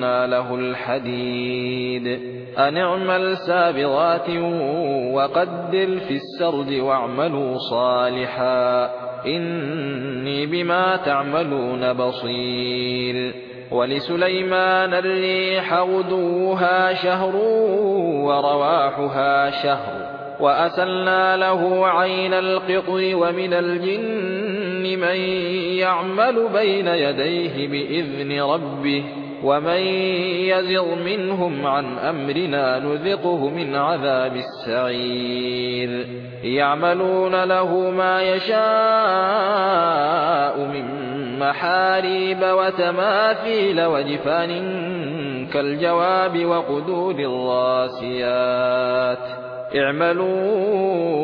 له الحديد. أن اعمل سابغات وقدر في السرد واعملوا صالحا. إني بما تعملون بصير. ولسليمان الريح غدوها شهر ورواحها شهر. وأسلنا له عين القطر ومن الجن من يعمل بين يديه بإذن ربه. ومن يزغ منهم عن أمرنا نذقه من عذاب السعير يعملون له ما يشاء من محاريب وتماثيل وجفان كالجواب وقدور الراسيات اعملوا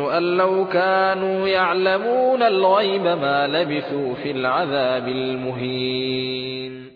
أن لو كانوا يعلمون الغيب ما لبثوا في العذاب المهين